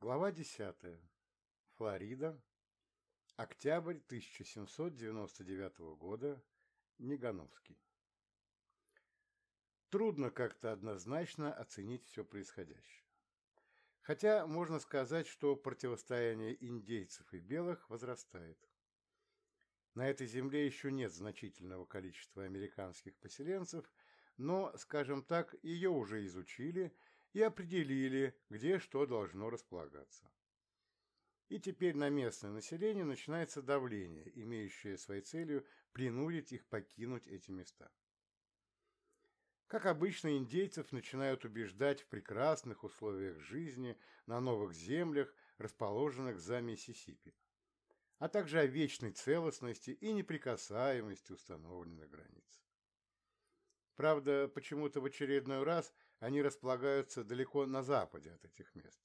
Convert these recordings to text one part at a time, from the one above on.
Глава 10. Флорида. Октябрь 1799 года. Негановский. Трудно как-то однозначно оценить все происходящее. Хотя можно сказать, что противостояние индейцев и белых возрастает. На этой земле еще нет значительного количества американских поселенцев, но, скажем так, ее уже изучили и определили, где что должно располагаться. И теперь на местное население начинается давление, имеющее своей целью принудить их покинуть эти места. Как обычно, индейцев начинают убеждать в прекрасных условиях жизни на новых землях, расположенных за Миссисипи, а также о вечной целостности и неприкасаемости установленных границ. Правда, почему-то в очередной раз они располагаются далеко на западе от этих мест.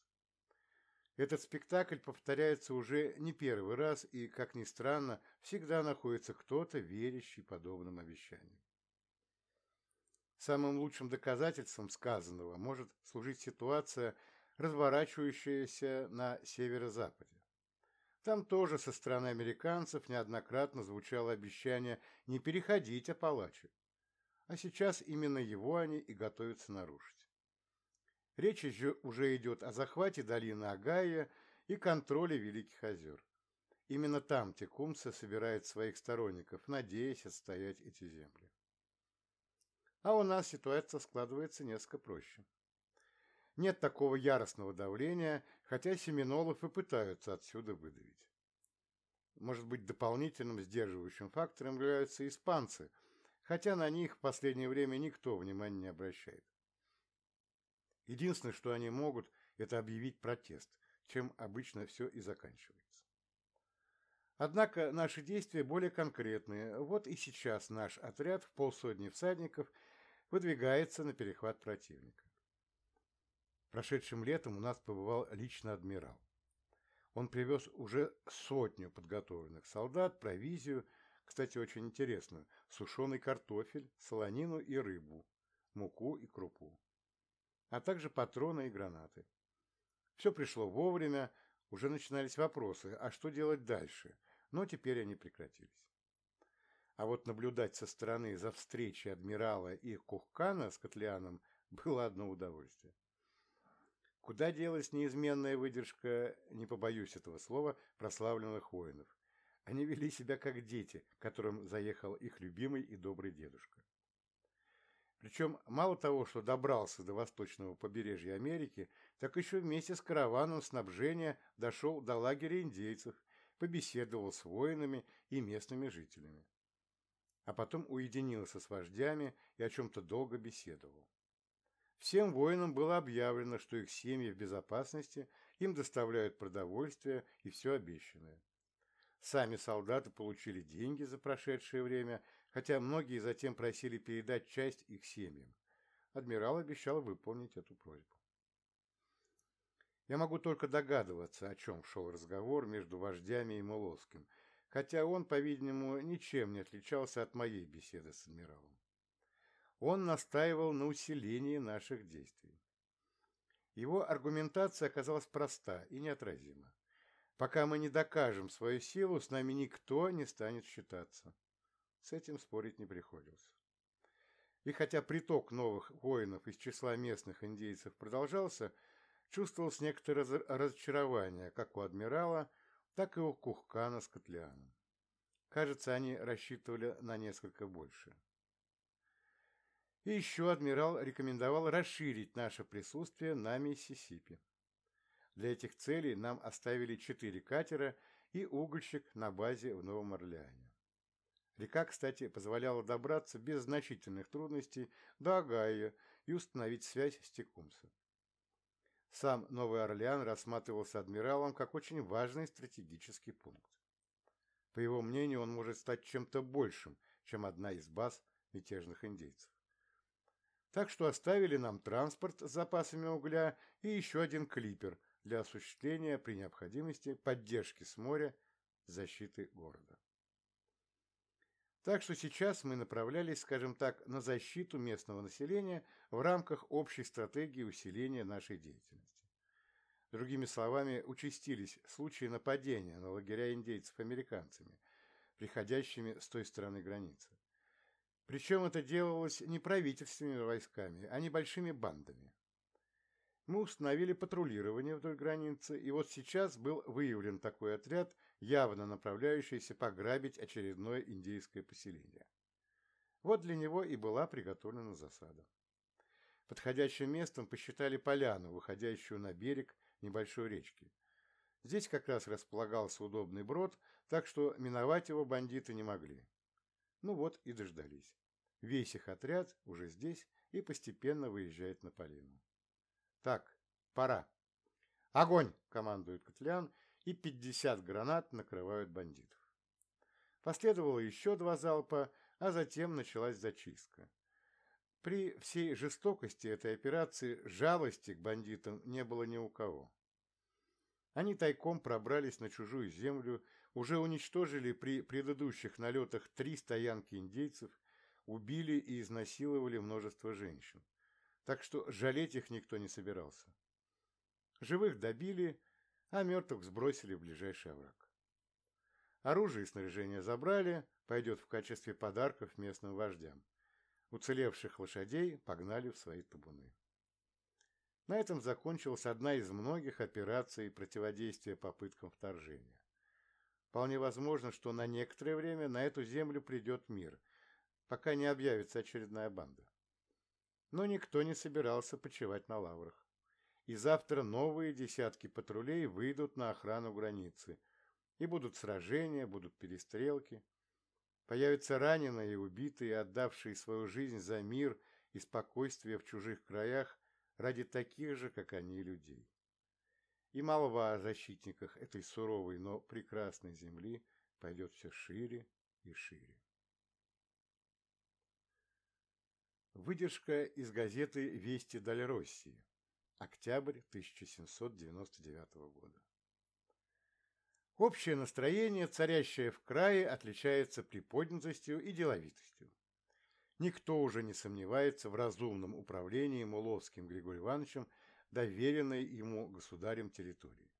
Этот спектакль повторяется уже не первый раз и, как ни странно, всегда находится кто-то, верящий подобным обещаниям. Самым лучшим доказательством сказанного может служить ситуация, разворачивающаяся на северо-западе. Там тоже со стороны американцев неоднократно звучало обещание не переходить Апалачи, а сейчас именно его они и готовятся нарушить. Речь уже идет о захвате долины Агая и контроле Великих озер. Именно там Текумсе собирает своих сторонников, надеясь отстоять эти земли. А у нас ситуация складывается несколько проще. Нет такого яростного давления, хотя семинолов и пытаются отсюда выдавить. Может быть, дополнительным сдерживающим фактором являются испанцы, хотя на них в последнее время никто внимания не обращает. Единственное, что они могут, это объявить протест, чем обычно все и заканчивается. Однако наши действия более конкретные. Вот и сейчас наш отряд в полсотни всадников выдвигается на перехват противника. Прошедшим летом у нас побывал лично адмирал. Он привез уже сотню подготовленных солдат, провизию, кстати, очень интересную, сушеный картофель, солонину и рыбу, муку и крупу а также патроны и гранаты. Все пришло вовремя, уже начинались вопросы, а что делать дальше, но теперь они прекратились. А вот наблюдать со стороны за встречей адмирала и Кухкана с Котлеаном было одно удовольствие. Куда делась неизменная выдержка, не побоюсь этого слова, прославленных воинов. Они вели себя как дети, которым заехал их любимый и добрый дедушка. Причем мало того, что добрался до восточного побережья Америки, так еще вместе с караваном снабжения дошел до лагеря индейцев, побеседовал с воинами и местными жителями. А потом уединился с вождями и о чем-то долго беседовал. Всем воинам было объявлено, что их семьи в безопасности, им доставляют продовольствие и все обещанное. Сами солдаты получили деньги за прошедшее время, хотя многие затем просили передать часть их семьям. Адмирал обещал выполнить эту просьбу. Я могу только догадываться, о чем шел разговор между вождями и Муловским, хотя он, по-видимому, ничем не отличался от моей беседы с адмиралом. Он настаивал на усилении наших действий. Его аргументация оказалась проста и неотразима. Пока мы не докажем свою силу, с нами никто не станет считаться. С этим спорить не приходилось. И хотя приток новых воинов из числа местных индейцев продолжался, чувствовалось некоторое разочарование как у адмирала, так и у Кухкана с Котляном. Кажется, они рассчитывали на несколько больше. И еще адмирал рекомендовал расширить наше присутствие на Миссисипи. Для этих целей нам оставили четыре катера и угольщик на базе в Новом Орлеане. Река, кстати, позволяла добраться без значительных трудностей до Агая и установить связь с Текумсом. Сам Новый Орлеан рассматривался адмиралом как очень важный стратегический пункт. По его мнению, он может стать чем-то большим, чем одна из баз мятежных индейцев. Так что оставили нам транспорт с запасами угля и еще один клипер – для осуществления при необходимости поддержки с моря защиты города. Так что сейчас мы направлялись, скажем так, на защиту местного населения в рамках общей стратегии усиления нашей деятельности. Другими словами, участились случаи нападения на лагеря индейцев американцами, приходящими с той стороны границы. Причем это делалось не правительственными войсками, а небольшими бандами. Мы установили патрулирование вдоль границы, и вот сейчас был выявлен такой отряд, явно направляющийся пограбить очередное индейское поселение. Вот для него и была приготовлена засада. Подходящим местом посчитали поляну, выходящую на берег небольшой речки. Здесь как раз располагался удобный брод, так что миновать его бандиты не могли. Ну вот и дождались. Весь их отряд уже здесь и постепенно выезжает на поляну. Так, пора. Огонь, командует Котлян, и 50 гранат накрывают бандитов. Последовало еще два залпа, а затем началась зачистка. При всей жестокости этой операции жалости к бандитам не было ни у кого. Они тайком пробрались на чужую землю, уже уничтожили при предыдущих налетах три стоянки индейцев, убили и изнасиловали множество женщин так что жалеть их никто не собирался. Живых добили, а мертвых сбросили в ближайший овраг. Оружие и снаряжение забрали, пойдет в качестве подарков местным вождям. Уцелевших лошадей погнали в свои табуны. На этом закончилась одна из многих операций противодействия попыткам вторжения. Вполне возможно, что на некоторое время на эту землю придет мир, пока не объявится очередная банда. Но никто не собирался почивать на лаврах. И завтра новые десятки патрулей выйдут на охрану границы. И будут сражения, будут перестрелки. Появятся раненые и убитые, отдавшие свою жизнь за мир и спокойствие в чужих краях ради таких же, как они, людей. И молва о защитниках этой суровой, но прекрасной земли пойдет все шире и шире. Выдержка из газеты «Вести Даль России», октябрь 1799 года. Общее настроение, царящее в крае, отличается приподнятостью и деловитостью. Никто уже не сомневается в разумном управлении Муловским Григорием Ивановичем, доверенной ему государем территории.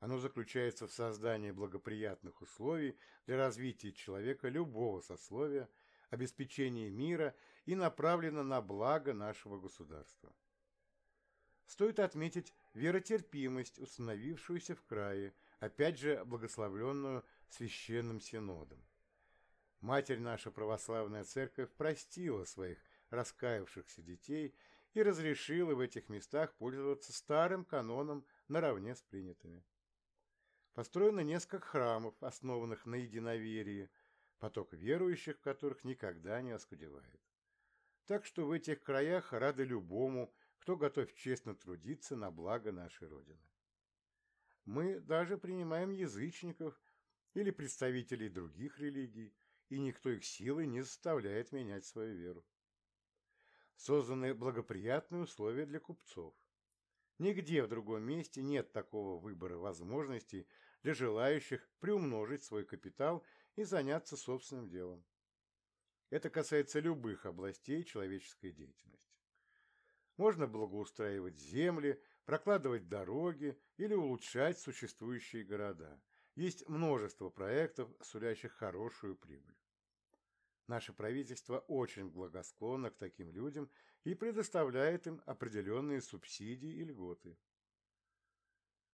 Оно заключается в создании благоприятных условий для развития человека любого сословия, обеспечении мира и направлена на благо нашего государства. Стоит отметить веротерпимость, установившуюся в крае, опять же благословленную священным синодом. Матерь наша православная церковь простила своих раскаявшихся детей и разрешила в этих местах пользоваться старым каноном наравне с принятыми. Построено несколько храмов, основанных на единоверии, поток верующих, в которых никогда не оскудевает. Так что в этих краях рады любому, кто готов честно трудиться на благо нашей Родины. Мы даже принимаем язычников или представителей других религий, и никто их силой не заставляет менять свою веру. Созданы благоприятные условия для купцов. Нигде в другом месте нет такого выбора возможностей для желающих приумножить свой капитал и заняться собственным делом. Это касается любых областей человеческой деятельности. Можно благоустраивать земли, прокладывать дороги или улучшать существующие города. Есть множество проектов, сулящих хорошую прибыль. Наше правительство очень благосклонно к таким людям и предоставляет им определенные субсидии и льготы.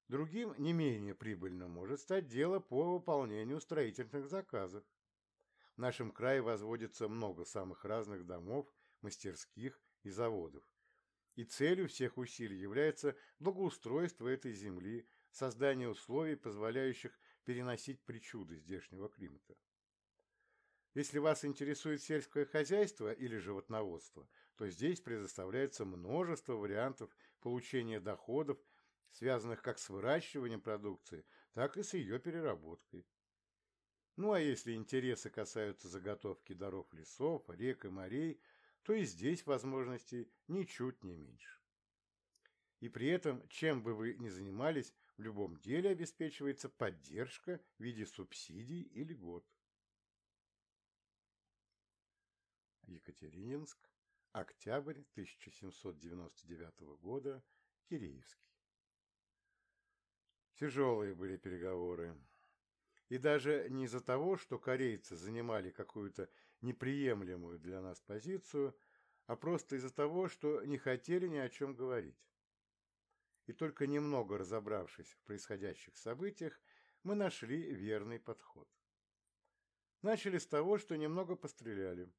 Другим не менее прибыльным может стать дело по выполнению строительных заказов. В нашем крае возводится много самых разных домов, мастерских и заводов. И целью всех усилий является благоустройство этой земли, создание условий, позволяющих переносить причуды здешнего климата. Если вас интересует сельское хозяйство или животноводство, то здесь предоставляется множество вариантов получения доходов, связанных как с выращиванием продукции, так и с ее переработкой. Ну а если интересы касаются заготовки даров лесов, рек и морей, то и здесь возможностей ничуть не меньше. И при этом, чем бы вы ни занимались, в любом деле обеспечивается поддержка в виде субсидий и льгот. Екатерининск, октябрь 1799 года, Киреевский. Тяжелые были переговоры. И даже не из-за того, что корейцы занимали какую-то неприемлемую для нас позицию, а просто из-за того, что не хотели ни о чем говорить. И только немного разобравшись в происходящих событиях, мы нашли верный подход. Начали с того, что немного постреляли.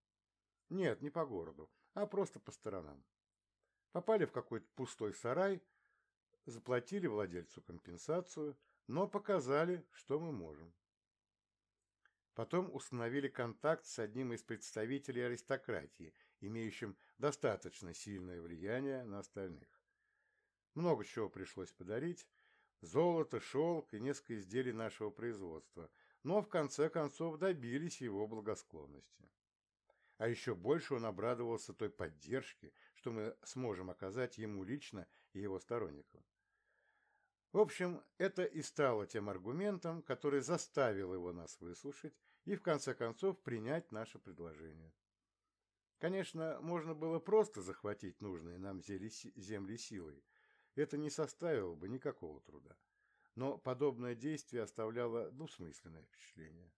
Нет, не по городу, а просто по сторонам. Попали в какой-то пустой сарай, заплатили владельцу компенсацию, но показали, что мы можем. Потом установили контакт с одним из представителей аристократии, имеющим достаточно сильное влияние на остальных. Много чего пришлось подарить, золото, шелк и несколько изделий нашего производства, но в конце концов добились его благосклонности. А еще больше он обрадовался той поддержке, что мы сможем оказать ему лично и его сторонникам. В общем, это и стало тем аргументом, который заставил его нас выслушать и в конце концов принять наше предложение. Конечно, можно было просто захватить нужные нам земли силой. Это не составило бы никакого труда. Но подобное действие оставляло двусмысленное впечатление.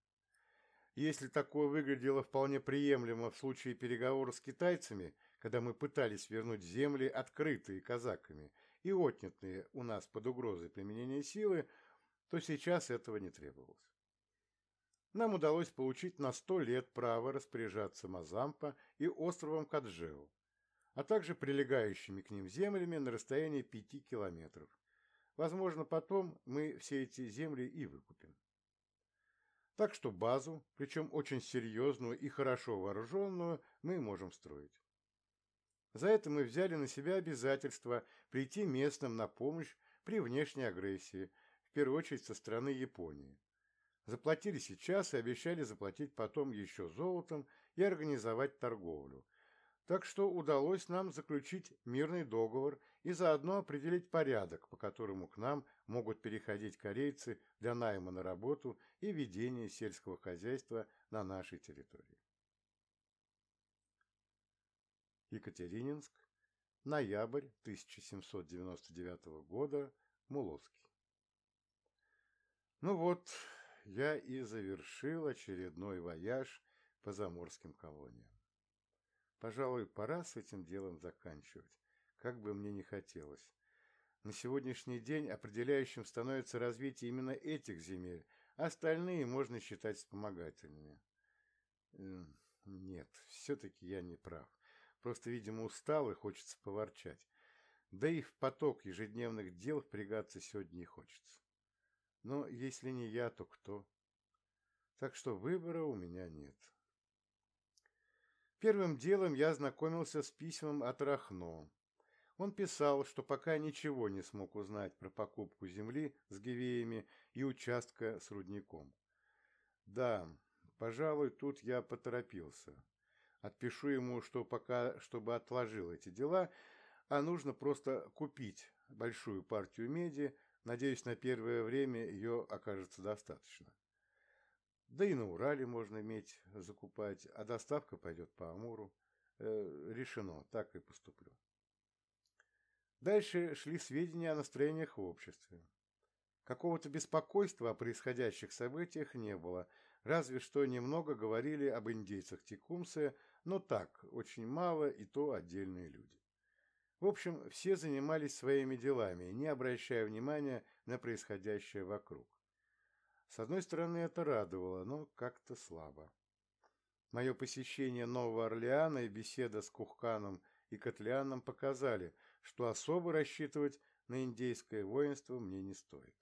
Если такое выглядело вполне приемлемо в случае переговоров с китайцами, когда мы пытались вернуть земли, открытые казаками, и отнятые у нас под угрозой применения силы, то сейчас этого не требовалось. Нам удалось получить на сто лет право распоряжаться Мазампа и островом Каджеу, а также прилегающими к ним землями на расстоянии пяти километров. Возможно, потом мы все эти земли и выкупим. Так что базу, причем очень серьезную и хорошо вооруженную, мы можем строить. За это мы взяли на себя обязательство прийти местным на помощь при внешней агрессии, в первую очередь со стороны Японии. Заплатили сейчас и обещали заплатить потом еще золотом и организовать торговлю. Так что удалось нам заключить мирный договор и заодно определить порядок, по которому к нам могут переходить корейцы для найма на работу и ведения сельского хозяйства на нашей территории. Екатерининск, ноябрь 1799 года, Муловский. Ну вот, я и завершил очередной вояж по заморским колониям. Пожалуй, пора с этим делом заканчивать, как бы мне ни хотелось. На сегодняшний день определяющим становится развитие именно этих земель, а остальные можно считать вспомогательными. Нет, все-таки я не прав. Просто, видимо, устал и хочется поворчать. Да и в поток ежедневных дел впрягаться сегодня не хочется. Но если не я, то кто? Так что выбора у меня нет. Первым делом я ознакомился с письмом от Рахно. Он писал, что пока ничего не смог узнать про покупку земли с гивеями и участка с рудником. Да, пожалуй, тут я поторопился. Отпишу ему, что пока, чтобы отложил эти дела, а нужно просто купить большую партию меди, надеюсь, на первое время ее окажется достаточно. Да и на Урале можно медь закупать, а доставка пойдет по Амуру. Э, решено, так и поступлю. Дальше шли сведения о настроениях в обществе. Какого-то беспокойства о происходящих событиях не было, разве что немного говорили об индейцах Текумсе, но так, очень мало, и то отдельные люди. В общем, все занимались своими делами, не обращая внимания на происходящее вокруг. С одной стороны, это радовало, но как-то слабо. Мое посещение Нового Орлеана и беседа с Кухканом и Котляном показали, что особо рассчитывать на индейское воинство мне не стоит.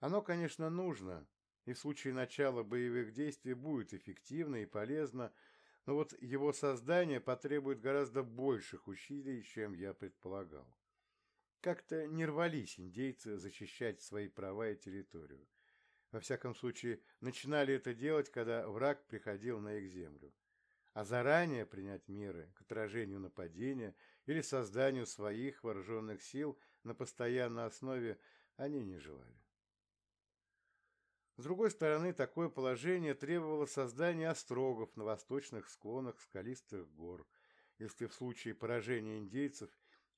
Оно, конечно, нужно, и в случае начала боевых действий будет эффективно и полезно, но вот его создание потребует гораздо больших усилий, чем я предполагал. Как-то не рвались индейцы защищать свои права и территорию. Во всяком случае, начинали это делать, когда враг приходил на их землю. А заранее принять меры к отражению нападения или созданию своих вооруженных сил на постоянной основе они не желали. С другой стороны, такое положение требовало создания острогов на восточных склонах скалистых гор, если в случае поражения индейцев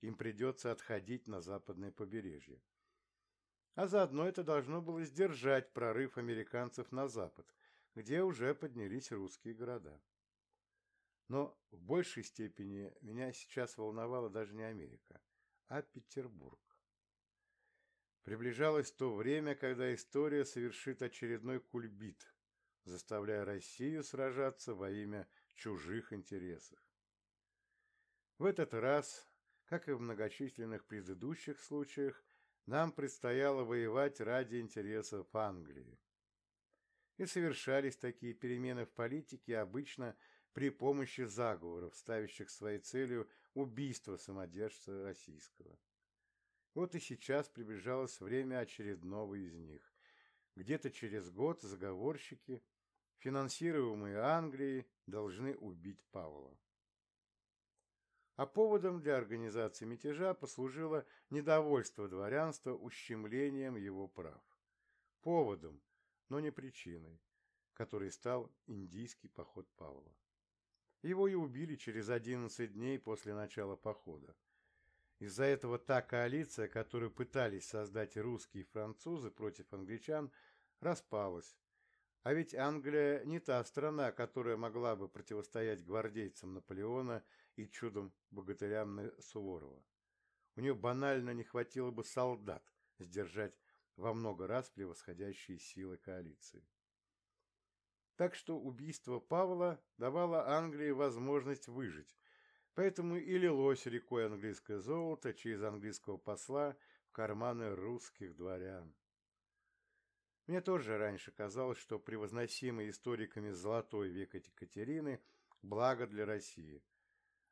им придется отходить на западное побережье. а заодно это должно было сдержать прорыв американцев на запад, где уже поднялись русские города. Но в большей степени меня сейчас волновала даже не Америка, а Петербург. Приближалось то время, когда история совершит очередной кульбит, заставляя Россию сражаться во имя чужих интересов. В этот раз, как и в многочисленных предыдущих случаях, нам предстояло воевать ради интересов Англии. И совершались такие перемены в политике обычно при помощи заговоров, ставящих своей целью убийство самодержца российского. Вот и сейчас приближалось время очередного из них. Где-то через год заговорщики, финансируемые Англией, должны убить Павла. А поводом для организации мятежа послужило недовольство дворянства ущемлением его прав. Поводом, но не причиной, которой стал индийский поход Павла. Его и убили через 11 дней после начала похода. Из-за этого та коалиция, которую пытались создать русские и французы против англичан, распалась. А ведь Англия не та страна, которая могла бы противостоять гвардейцам Наполеона и чудом-богатырям Суворова. У нее банально не хватило бы солдат сдержать во много раз превосходящие силы коалиции. Так что убийство Павла давало Англии возможность выжить, поэтому и лилось рекой английское золото через английского посла в карманы русских дворян. Мне тоже раньше казалось, что превозносимый историками золотой век Екатерины – благо для России –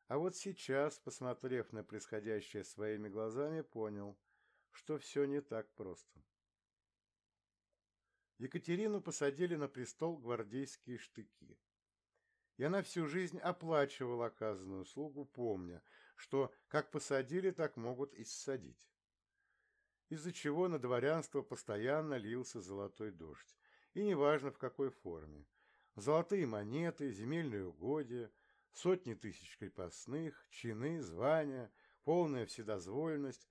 а вот сейчас, посмотрев на происходящее своими глазами, понял, что все не так просто. Екатерину посадили на престол гвардейские штыки. И она всю жизнь оплачивала оказанную услугу, помня, что как посадили, так могут и ссадить. Из-за чего на дворянство постоянно лился золотой дождь, и неважно в какой форме. Золотые монеты, земельные угодья – сотни тысяч крепостных, чины, звания, полная вседозволенность.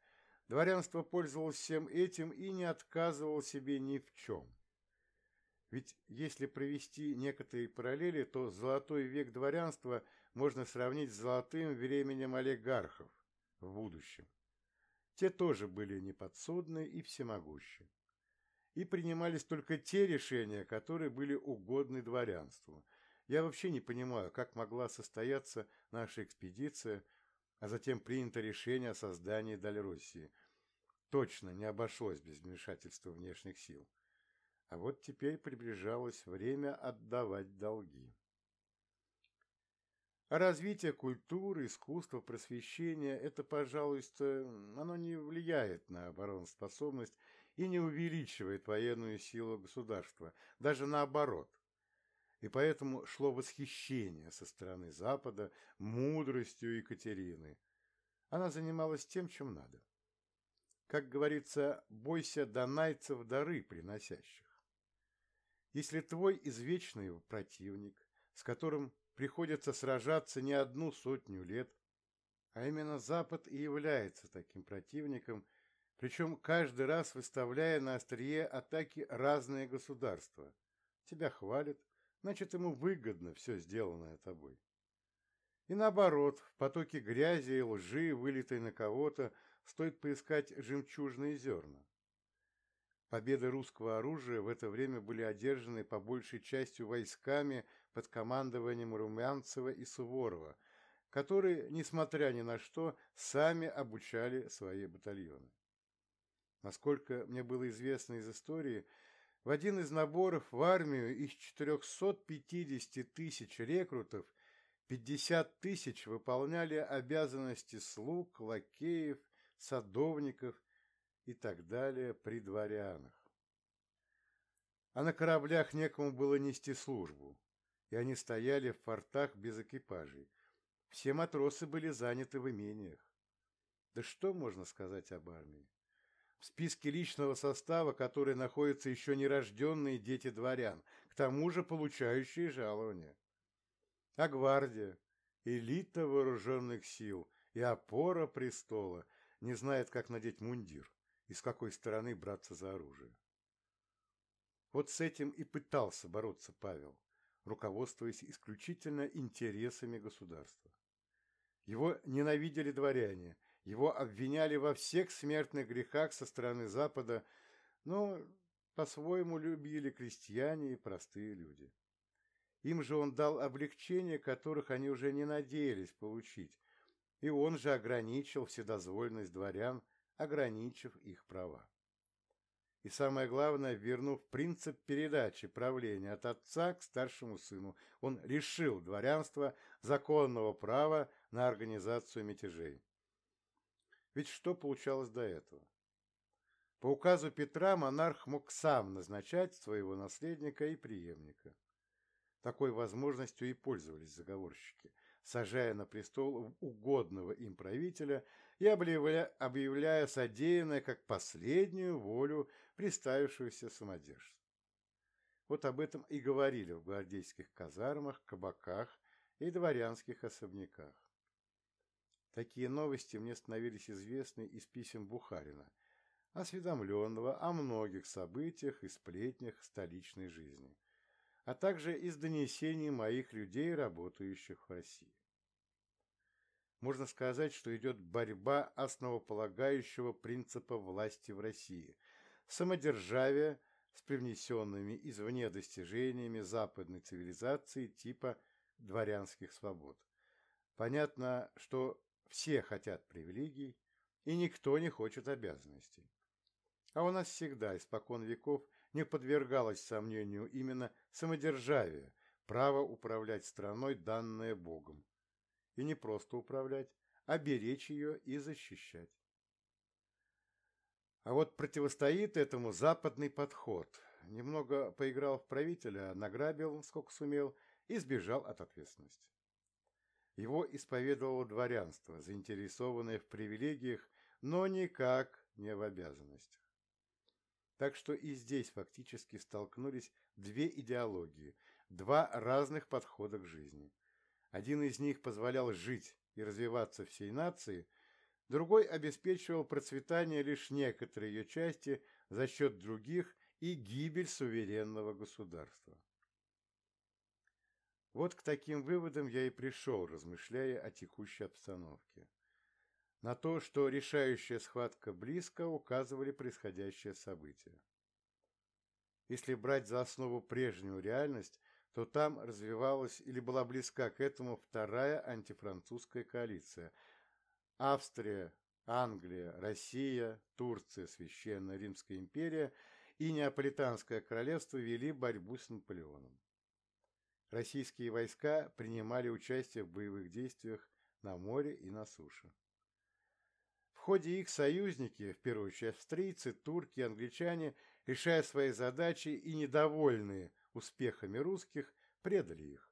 Дворянство пользовалось всем этим и не отказывало себе ни в чем. Ведь если провести некоторые параллели, то золотой век дворянства можно сравнить с золотым временем олигархов в будущем. Те тоже были неподсудны и всемогущи. И принимались только те решения, которые были угодны дворянству, я вообще не понимаю, как могла состояться наша экспедиция, а затем принято решение о создании Дальроссии. Точно не обошлось без вмешательства внешних сил. А вот теперь приближалось время отдавать долги. Развитие культуры, искусства, просвещения – это, пожалуйста, оно не влияет на обороноспособность и не увеличивает военную силу государства, даже наоборот – и поэтому шло восхищение со стороны Запада мудростью Екатерины. Она занималась тем, чем надо. Как говорится, бойся донайцев дары приносящих. Если твой извечный противник, с которым приходится сражаться не одну сотню лет, а именно Запад и является таким противником, причем каждый раз выставляя на острие атаки разные государства, тебя хвалят, значит, ему выгодно все сделанное тобой. И наоборот, в потоке грязи и лжи, вылитой на кого-то, стоит поискать жемчужные зерна. Победы русского оружия в это время были одержаны по большей частью войсками под командованием Румянцева и Суворова, которые, несмотря ни на что, сами обучали свои батальоны. Насколько мне было известно из истории, в один из наборов в армию из 450 тысяч рекрутов 50 тысяч выполняли обязанности слуг, лакеев, садовников и так далее при дворянах. А на кораблях некому было нести службу, и они стояли в фортах без экипажей. Все матросы были заняты в имениях. Да что можно сказать об армии? в списке личного состава, который находятся еще нерожденные дети дворян, к тому же получающие жалования. А гвардия, элита вооруженных сил и опора престола не знает, как надеть мундир, и с какой стороны браться за оружие. Вот с этим и пытался бороться Павел, руководствуясь исключительно интересами государства. Его ненавидели дворяне, его обвиняли во всех смертных грехах со стороны Запада, но по-своему любили крестьяне и простые люди. Им же он дал облегчения, которых они уже не надеялись получить, и он же ограничил вседозвольность дворян, ограничив их права. И самое главное, вернув принцип передачи правления от отца к старшему сыну, он решил дворянство законного права на организацию мятежей. Ведь что получалось до этого? По указу Петра монарх мог сам назначать своего наследника и преемника. Такой возможностью и пользовались заговорщики, сажая на престол угодного им правителя и объявляя, содеянное как последнюю волю приставившегося самодержца. Вот об этом и говорили в гвардейских казармах, кабаках и дворянских особняках. Такие новости мне становились известны из писем Бухарина, осведомленного о многих событиях и сплетнях столичной жизни, а также из донесений моих людей, работающих в России. Можно сказать, что идет борьба основополагающего принципа власти в России – самодержавия с привнесенными извне достижениями западной цивилизации типа дворянских свобод. Понятно, что все хотят привилегий, и никто не хочет обязанностей. А у нас всегда, испокон веков, не подвергалось сомнению именно самодержавие, право управлять страной, данное Богом и не просто управлять, а беречь ее и защищать. А вот противостоит этому западный подход. Немного поиграл в правителя, награбил, сколько сумел, и сбежал от ответственности. Его исповедовало дворянство, заинтересованное в привилегиях, но никак не в обязанностях. Так что и здесь фактически столкнулись две идеологии, два разных подхода к жизни. Один из них позволял жить и развиваться всей нации, другой обеспечивал процветание лишь некоторой ее части за счет других и гибель суверенного государства. Вот к таким выводам я и пришел, размышляя о текущей обстановке. На то, что решающая схватка близко, указывали происходящее события. Если брать за основу прежнюю реальность, то там развивалась или была близка к этому вторая антифранцузская коалиция. Австрия, Англия, Россия, Турция, Священная Римская империя и Неаполитанское королевство вели борьбу с Наполеоном. Российские войска принимали участие в боевых действиях на море и на суше. В ходе их союзники, в первую очередь австрийцы, турки, англичане, решая свои задачи и недовольные – успехами русских, предали их.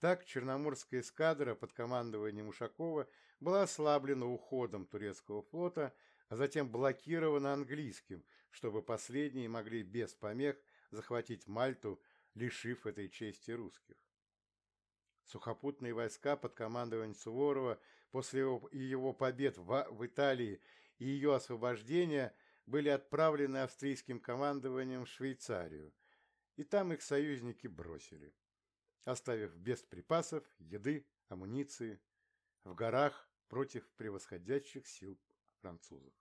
Так Черноморская эскадра под командованием Ушакова была ослаблена уходом турецкого флота, а затем блокирована английским, чтобы последние могли без помех захватить Мальту, лишив этой чести русских. Сухопутные войска под командованием Суворова после его, побед в Италии и ее освобождения были отправлены австрийским командованием в Швейцарию, и там их союзники бросили, оставив без припасов, еды, амуниции, в горах против превосходящих сил французов.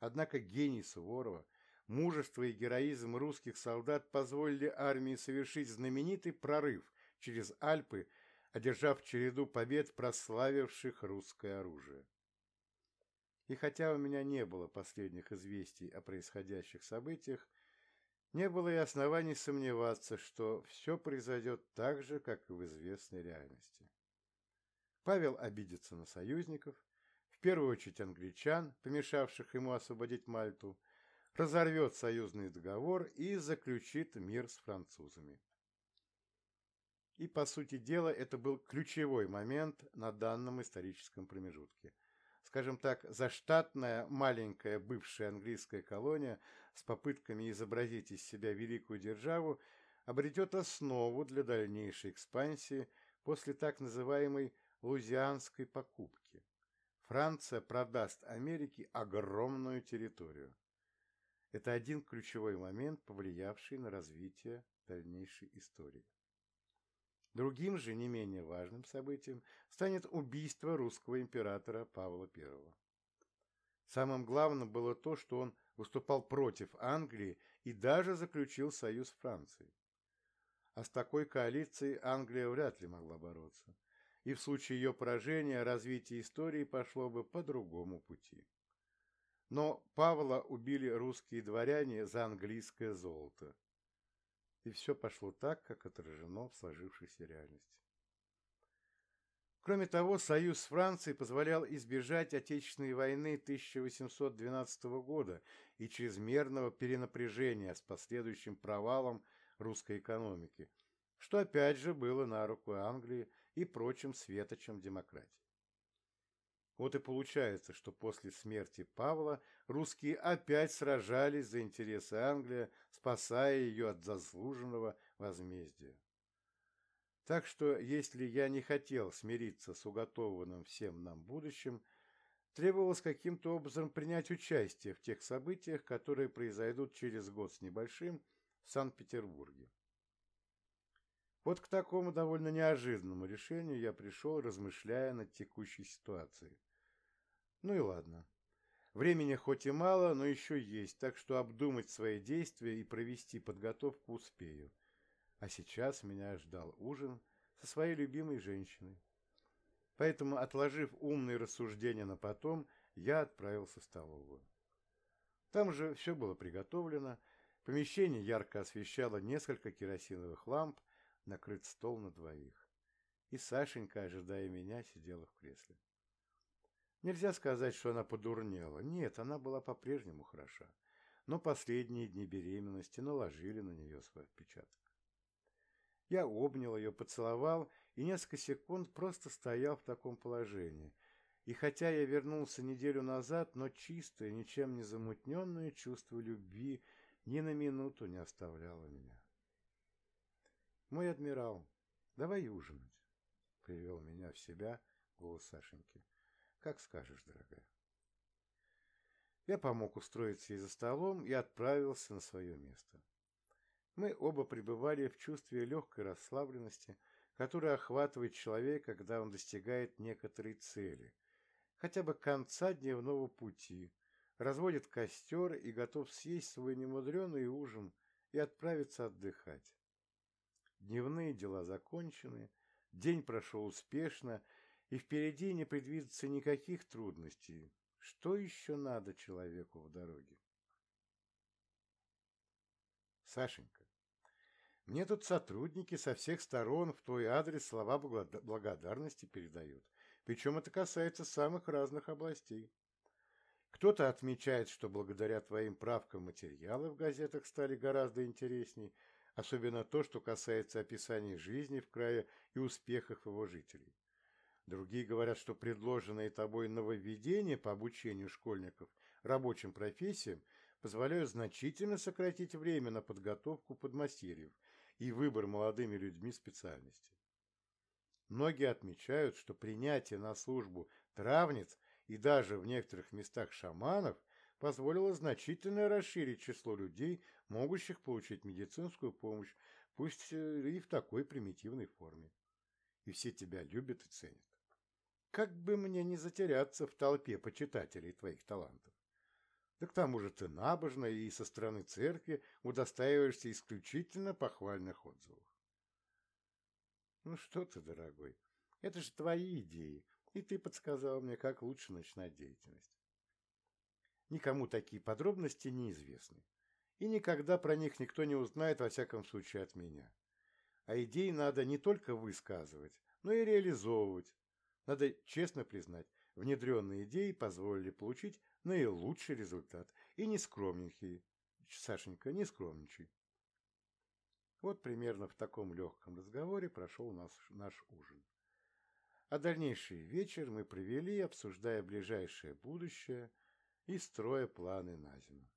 Однако гений Суворова, мужество и героизм русских солдат позволили армии совершить знаменитый прорыв через Альпы, одержав череду побед, прославивших русское оружие. И хотя у меня не было последних известий о происходящих событиях, не было и оснований сомневаться, что все произойдет так же, как и в известной реальности. Павел обидится на союзников, в первую очередь англичан, помешавших ему освободить Мальту, разорвет союзный договор и заключит мир с французами. И, по сути дела, это был ключевой момент на данном историческом промежутке – скажем так, заштатная маленькая бывшая английская колония с попытками изобразить из себя великую державу обретет основу для дальнейшей экспансии после так называемой лузианской покупки, Франция продаст Америке огромную территорию. Это один ключевой момент, повлиявший на развитие дальнейшей истории. Другим же, не менее важным событием, станет убийство русского императора Павла I. Самым главным было то, что он выступал против Англии и даже заключил союз с Францией. А с такой коалицией Англия вряд ли могла бороться, и в случае ее поражения развитие истории пошло бы по другому пути. Но Павла убили русские дворяне за английское золото. И все пошло так, как отражено в сложившейся реальности. Кроме того, союз с Францией позволял избежать Отечественной войны 1812 года и чрезмерного перенапряжения с последующим провалом русской экономики, что опять же было на руку Англии и прочим светочам демократии. Вот и получается, что после смерти Павла русские опять сражались за интересы Англии, спасая ее от заслуженного возмездия. Так что, если я не хотел смириться с уготованным всем нам будущим, требовалось каким-то образом принять участие в тех событиях, которые произойдут через год с небольшим в Санкт-Петербурге. Вот к такому довольно неожиданному решению я пришел, размышляя над текущей ситуацией. Ну и ладно. Времени хоть и мало, но еще есть, так что обдумать свои действия и провести подготовку успею. А сейчас меня ждал ужин со своей любимой женщиной. Поэтому, отложив умные рассуждения на потом, я отправился в столовую. Там же все было приготовлено, помещение ярко освещало несколько керосиновых ламп, накрыт стол на двоих. И Сашенька, ожидая меня, сидела в кресле. Нельзя сказать, что она подурнела. Нет, она была по-прежнему хороша. Но последние дни беременности наложили на нее свой отпечаток. Я обнял ее, поцеловал и несколько секунд просто стоял в таком положении. И хотя я вернулся неделю назад, но чистое, ничем не замутненное чувство любви ни на минуту не оставляло меня. «Мой адмирал, давай ужинать», — привел меня в себя голос Сашеньки. «Как скажешь, дорогая». Я помог устроиться ей за столом и отправился на свое место. Мы оба пребывали в чувстве легкой расслабленности, которая охватывает человека, когда он достигает некоторой цели, хотя бы конца дневного пути, разводит костер и готов съесть свой немудренный ужин и отправиться отдыхать. Дневные дела закончены, день прошел успешно, и впереди не предвидится никаких трудностей. Что еще надо человеку в дороге? Сашенька, мне тут сотрудники со всех сторон в твой адрес слова благодарности передают. Причем это касается самых разных областей. Кто-то отмечает, что благодаря твоим правкам материалы в газетах стали гораздо интересней, особенно то, что касается описания жизни в крае и успехов его жителей. Другие говорят, что предложенные тобой нововведения по обучению школьников рабочим профессиям позволяют значительно сократить время на подготовку подмастерьев и выбор молодыми людьми специальности. Многие отмечают, что принятие на службу травниц и даже в некоторых местах шаманов позволило значительно расширить число людей, могущих получить медицинскую помощь, пусть э, и в такой примитивной форме. И все тебя любят и ценят. Как бы мне не затеряться в толпе почитателей твоих талантов? Да к тому же ты набожно и со стороны церкви удостаиваешься исключительно похвальных отзывов. Ну что ты, дорогой, это же твои идеи, и ты подсказал мне, как лучше начинать деятельность. Никому такие подробности неизвестны, и никогда про них никто не узнает, во всяком случае, от меня. А идеи надо не только высказывать, но и реализовывать. Надо честно признать, внедренные идеи позволили получить наилучший результат. И не скромненький. Сашенька, не скромничай. Вот примерно в таком легком разговоре прошел наш, наш ужин. А дальнейший вечер мы провели, обсуждая ближайшее будущее и строя планы на зиму.